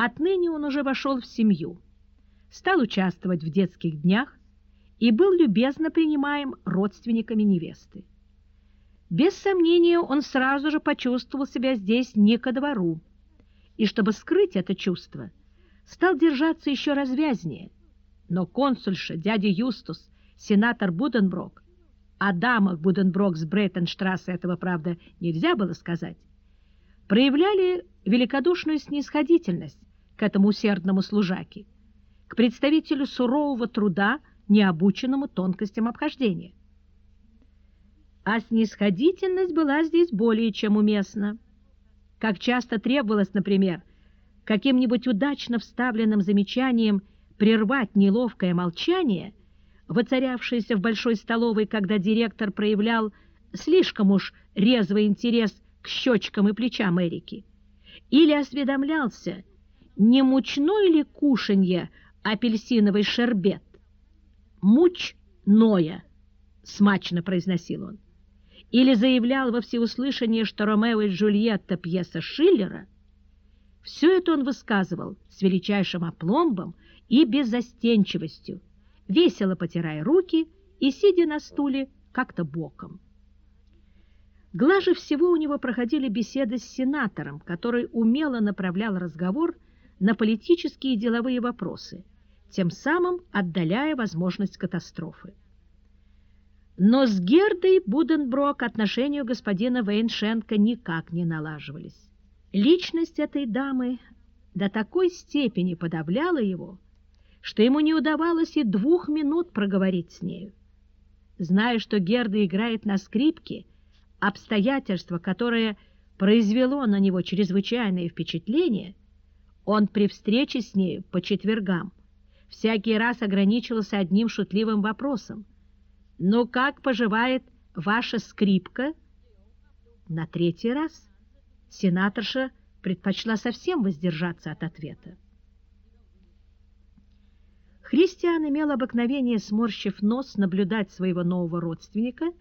Отныне он уже вошел в семью, стал участвовать в детских днях и был любезно принимаем родственниками невесты. Без сомнения, он сразу же почувствовал себя здесь не ко двору, и чтобы скрыть это чувство, стал держаться еще развязнее. Но консульша, дядя Юстус, сенатор Буденброк, о дамах Буденброк с Брейтенштрассе этого, правда, нельзя было сказать, проявляли великодушную снисходительность к этому усердному служаке, к представителю сурового труда, необученному тонкостям обхождения. А снисходительность была здесь более чем уместна. Как часто требовалось, например, каким-нибудь удачно вставленным замечанием прервать неловкое молчание, воцарявшееся в большой столовой, когда директор проявлял слишком уж резвый интерес к щечкам и плечам Эрики, или осведомлялся, не мучной ли кушанье апельсиновый шербет? «Мучное», — смачно произносил он. Или заявлял во всеуслышание, что «Ромео и Джульетта» — пьеса Шиллера. Все это он высказывал с величайшим опломбом и беззастенчивостью, весело потирая руки и сидя на стуле как-то боком. Глаже всего у него проходили беседы с сенатором, который умело направлял разговор на политические и деловые вопросы, тем самым отдаляя возможность катастрофы. Но с Гердой Буденброк отношения господина Вейншенко никак не налаживались. Личность этой дамы до такой степени подавляла его, что ему не удавалось и двух минут проговорить с нею. Зная, что Герда играет на скрипке, обстоятельство, которое произвело на него чрезвычайное впечатление, он при встрече с нею по четвергам всякий раз ограничивался одним шутливым вопросом. «Ну, как поживает ваша скрипка?» На третий раз сенаторша предпочла совсем воздержаться от ответа. Христиан имел обыкновение, сморщив нос, наблюдать своего нового родственника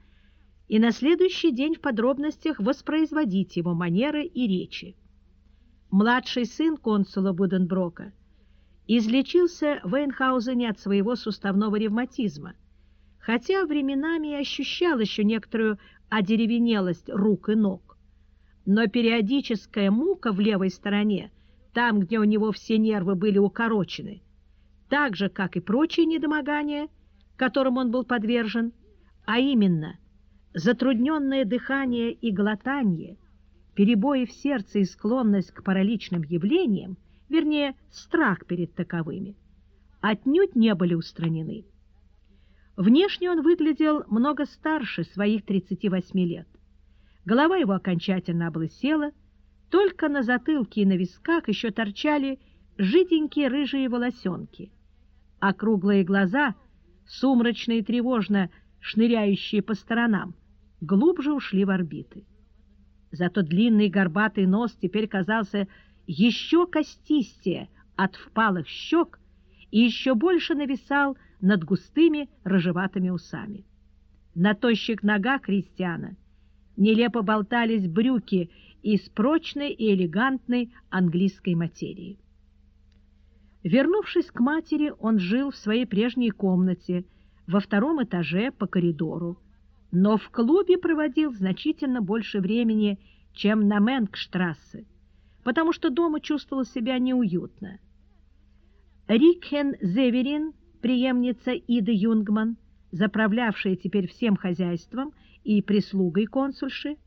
и на следующий день в подробностях воспроизводить его манеры и речи. Младший сын консула Буденброка излечился в Эйнхаузене от своего суставного ревматизма, хотя временами ощущал еще некоторую одеревенелость рук и ног. Но периодическая мука в левой стороне, там, где у него все нервы были укорочены, так же, как и прочие недомогания, которым он был подвержен, а именно затрудненное дыхание и глотание, перебои в сердце и склонность к параличным явлениям, вернее, страх перед таковыми, отнюдь не были устранены. Внешне он выглядел много старше своих 38 лет. Голова его окончательно облысела, только на затылке и на висках еще торчали жиденькие рыжие волосенки – а круглые глаза, сумрачно и тревожно шныряющие по сторонам, глубже ушли в орбиты. Зато длинный горбатый нос теперь казался еще костистее от впалых щек и еще больше нависал над густыми рыжеватыми усами. На тощих ногах крестьяна нелепо болтались брюки из прочной и элегантной английской материи. Вернувшись к матери, он жил в своей прежней комнате, во втором этаже по коридору, но в клубе проводил значительно больше времени, чем на Менгштрассе, потому что дома чувствовал себя неуютно. Рикхен Зеверин, преемница Иды Юнгман, заправлявшая теперь всем хозяйством и прислугой консульши,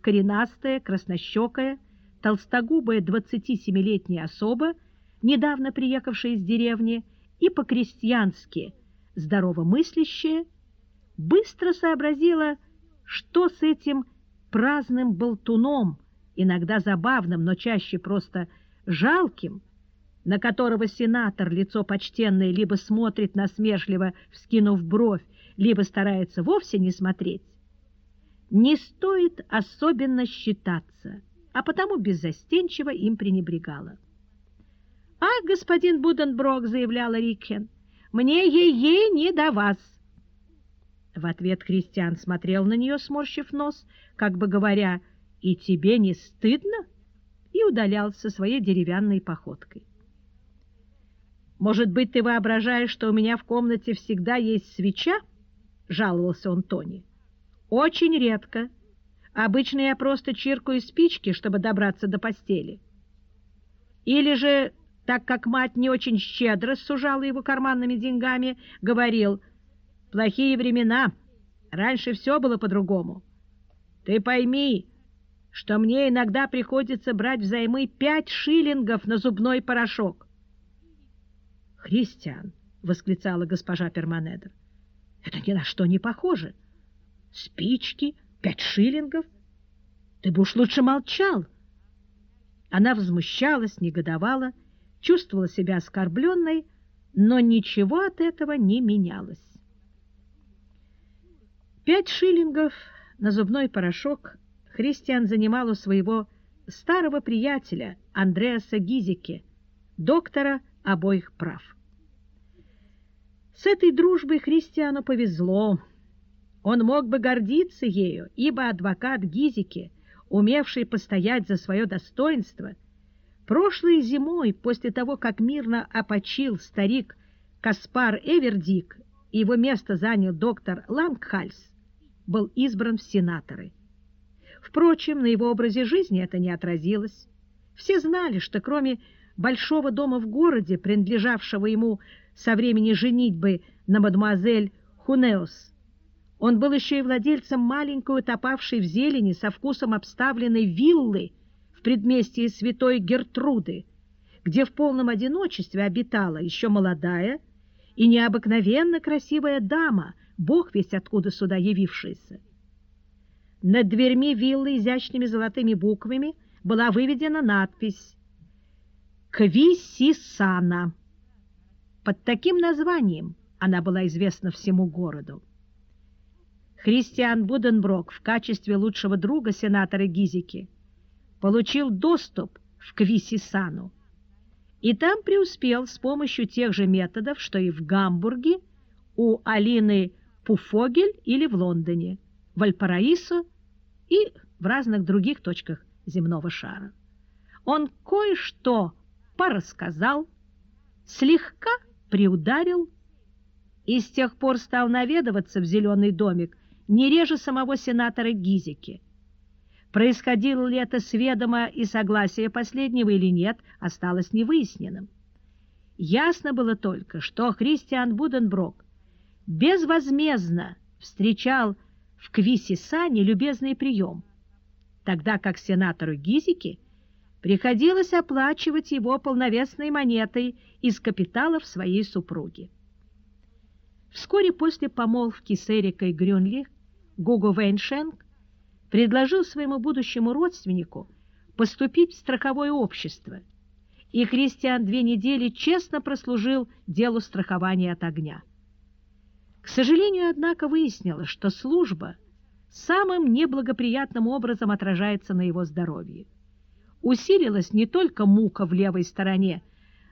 коренастая, краснощекая, толстогубая 27-летняя особа, недавно приехавшая из деревни, и по-крестьянски здоровомыслящая, быстро сообразила, что с этим праздным болтуном, иногда забавным, но чаще просто жалким, на которого сенатор, лицо почтенное, либо смотрит насмешливо, вскинув бровь, либо старается вовсе не смотреть, не стоит особенно считаться, а потому беззастенчиво им пренебрегала. «А, господин Буденброк», — заявляла Рикхен, — «мне ей-ей не до вас». В ответ Христиан смотрел на нее, сморщив нос, как бы говоря, «И тебе не стыдно?» и удалялся своей деревянной походкой. «Может быть, ты воображаешь, что у меня в комнате всегда есть свеча?» — жаловался он Тони. «Очень редко. Обычно я просто чиркаю спички, чтобы добраться до постели. Или же, так как мать не очень щедро сужала его карманными деньгами, говорил, «Плохие времена, раньше все было по-другому. Ты пойми, что мне иногда приходится брать взаймы пять шиллингов на зубной порошок». «Христиан!» — восклицала госпожа Перманедер. «Это ни на что не похоже. Спички, пять шиллингов. Ты бы уж лучше молчал». Она возмущалась, негодовала, чувствовала себя оскорбленной, но ничего от этого не менялось. Пять шиллингов на зубной порошок Христиан занимал у своего старого приятеля Андреаса Гизике, доктора обоих прав. С этой дружбой Христиану повезло. Он мог бы гордиться ею, ибо адвокат Гизике, умевший постоять за свое достоинство, прошлой зимой, после того, как мирно опочил старик Каспар Эвердик, его место занял доктор Лангхальс, был избран в сенаторы. Впрочем, на его образе жизни это не отразилось. Все знали, что кроме большого дома в городе, принадлежавшего ему со времени женитьбы на мадемуазель Хунеос, он был еще и владельцем маленькой утопавшей в зелени со вкусом обставленной виллы в предместье святой Гертруды, где в полном одиночестве обитала еще молодая и необыкновенно красивая дама, бог весь откуда сюда явившийся. Над дверьми виллы изящными золотыми буквами была выведена надпись «Квисисана». Под таким названием она была известна всему городу. Христиан Буденброк в качестве лучшего друга сенатора Гизики получил доступ в Квисисану и там преуспел с помощью тех же методов, что и в Гамбурге у Алины Пуфогель или в Лондоне, Вальпараисо и в разных других точках земного шара. Он кое-что порассказал, слегка приударил и с тех пор стал наведываться в зеленый домик не реже самого сенатора Гизики. Происходило ли это с ведома и согласия последнего или нет, осталось невыясненным. Ясно было только, что Христиан Буденброк безвозмездно встречал в Квисисане любезный прием, тогда как сенатору Гизике приходилось оплачивать его полновесной монетой из капиталов своей супруги. Вскоре после помолвки с Эрикой Грюнли Гуго Вейншенк предложил своему будущему родственнику поступить в страховое общество, и Христиан две недели честно прослужил делу страхования от огня. К сожалению, однако, выяснилось, что служба самым неблагоприятным образом отражается на его здоровье. Усилилась не только мука в левой стороне,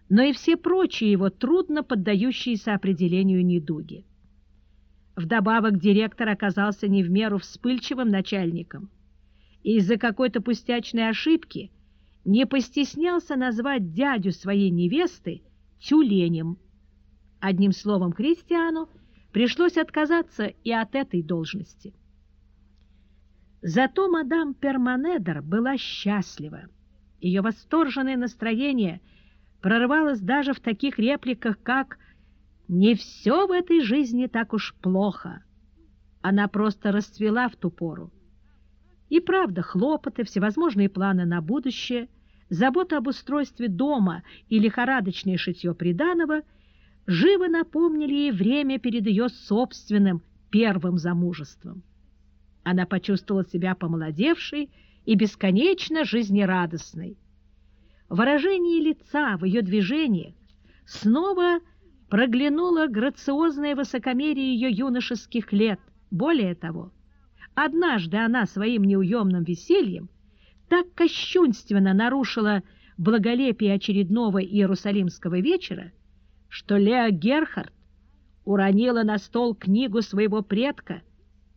но и все прочие его трудно поддающиеся определению недуги. Вдобавок директор оказался не в меру вспыльчивым начальником и из-за какой-то пустячной ошибки не постеснялся назвать дядю своей невесты тюленем. Одним словом, Кристиану пришлось отказаться и от этой должности. Зато мадам Перманедер была счастлива. Ее восторженное настроение прорывалось даже в таких репликах, как «Не все в этой жизни так уж плохо». Она просто расцвела в ту пору. И правда, хлопоты, всевозможные планы на будущее, забота об устройстве дома и лихорадочное шитье приданого – живо напомнили ей время перед ее собственным первым замужеством. Она почувствовала себя помолодевшей и бесконечно жизнерадостной. Выражение лица в ее движениях снова проглянуло грациозное высокомерие ее юношеских лет. Более того, однажды она своим неуемным весельем так кощунственно нарушила благолепие очередного Иерусалимского вечера, что Лео Герхард уронила на стол книгу своего предка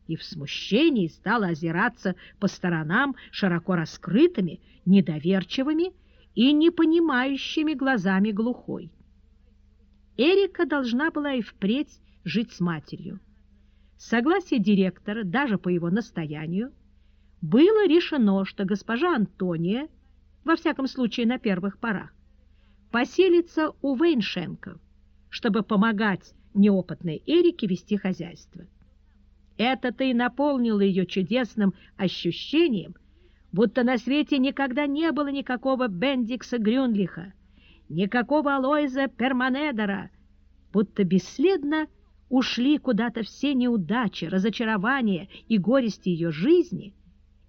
и в смущении стала озираться по сторонам широко раскрытыми, недоверчивыми и непонимающими глазами глухой. Эрика должна была и впредь жить с матерью. Согласие директора, даже по его настоянию, было решено, что госпожа Антония, во всяком случае на первых порах, поселится у Вейншенков, чтобы помогать неопытной Эрике вести хозяйство. Это-то и наполнило ее чудесным ощущением, будто на свете никогда не было никакого Бендикса Грюнлиха, никакого Алоиза Перманедера, будто бесследно ушли куда-то все неудачи, разочарования и горести ее жизни,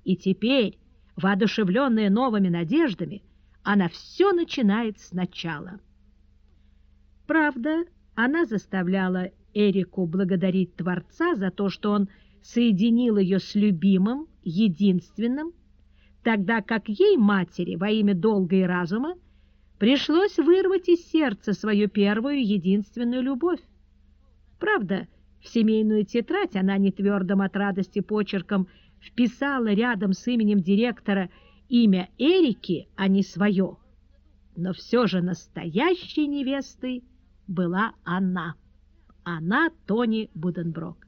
и теперь, воодушевленная новыми надеждами, она все начинает сначала. Правда, она заставляла Эрику благодарить Творца за то, что он соединил ее с любимым, единственным, тогда как ей, матери, во имя долга и разума, пришлось вырвать из сердца свою первую единственную любовь. Правда, в семейную тетрадь она не твердым от радости почерком вписала рядом с именем директора имя Эрики, а не свое. Но все же настоящей невестой была она. Она Тони Буденброк.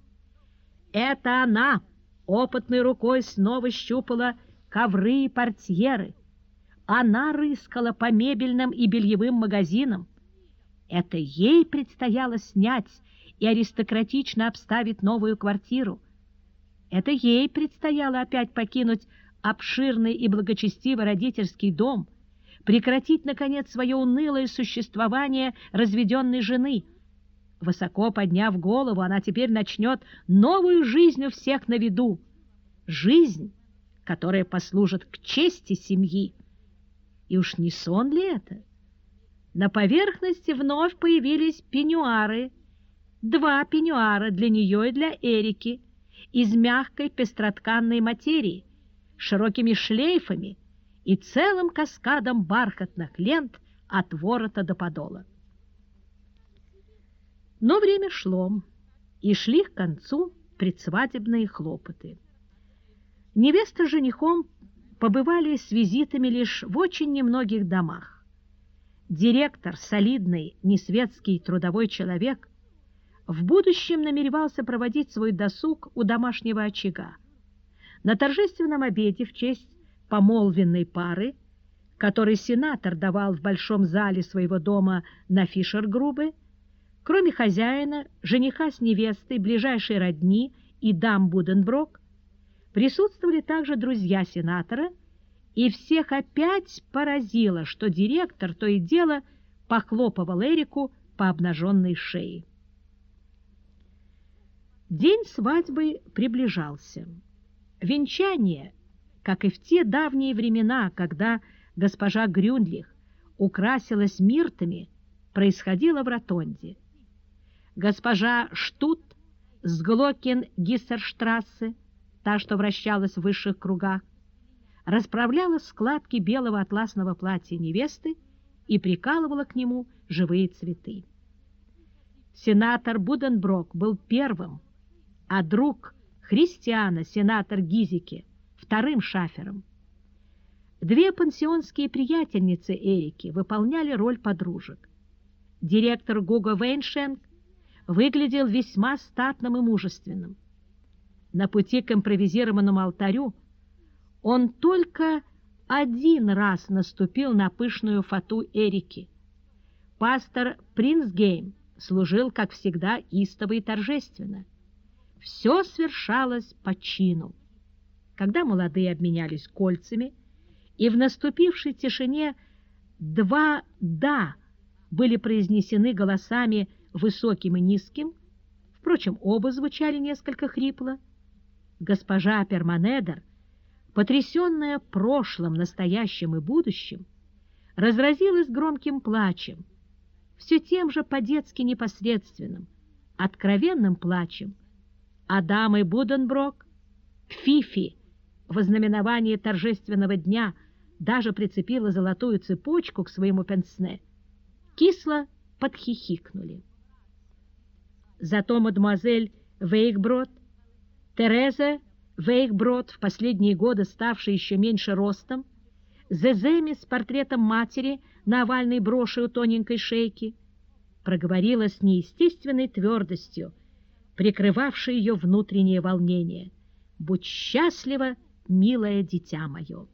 Это она опытной рукой снова щупала ковры и портьеры. Она рыскала по мебельным и бельевым магазинам. Это ей предстояло снять и аристократично обставить новую квартиру. Это ей предстояло опять покинуть обширный и благочестивый родительский дом, прекратить, наконец, свое унылое существование разведенной жены. Высоко подняв голову, она теперь начнет новую жизнь у всех на виду. Жизнь, которая послужит к чести семьи. И уж не сон ли это? На поверхности вновь появились пеньюары, два пеньюара для нее и для Эрики, из мягкой пестротканной материи, широкими шлейфами и целым каскадом бархатных лент от ворота до подола. Но время шло, и шли к концу предсвадебные хлопоты. Невеста с женихом побывали с визитами лишь в очень немногих домах. Директор, солидный, несветский трудовой человек, в будущем намеревался проводить свой досуг у домашнего очага. На торжественном обеде в честь помолвенной пары, который сенатор давал в большом зале своего дома на Фишер-Грубе, кроме хозяина, жениха с невестой, ближайшей родни и дам Буденброк, Присутствовали также друзья сенатора, и всех опять поразило, что директор то и дело похлопывал Эрику по обнаженной шее. День свадьбы приближался. Венчание, как и в те давние времена, когда госпожа Грюндлих украсилась миртами, происходило в ротонде. Госпожа Штут с Глокин-Гиссерштрассе та, что вращалась в высших кругах, расправляла складки белого атласного платья невесты и прикалывала к нему живые цветы. Сенатор Буденброк был первым, а друг Христиана, сенатор Гизике, вторым шафером. Две пансионские приятельницы Эрики выполняли роль подружек. Директор Гуго Вейншенк выглядел весьма статным и мужественным на пути к импровизированному алтарю, он только один раз наступил на пышную фату Эрики. Пастор Принцгейм служил, как всегда, истово и торжественно. Все свершалось по чину. Когда молодые обменялись кольцами, и в наступившей тишине два «да» были произнесены голосами высоким и низким, впрочем, оба звучали несколько хрипло, госпожа Перманедер, потрясенная прошлым, настоящим и будущим, разразилась громким плачем, все тем же по-детски непосредственным, откровенным плачем, а дамы Буденброк, Фифи, в ознаменовании торжественного дня даже прицепила золотую цепочку к своему пенсне, кисло подхихикнули. Зато мадемуазель Вейкброд Тереза Вейхброд, в последние годы ставшая еще меньше ростом, Зеземи с портретом матери на овальной броши у тоненькой шейки, проговорила с неестественной твердостью, прикрывавшей ее внутреннее волнение. «Будь счастлива, милое дитя мое!»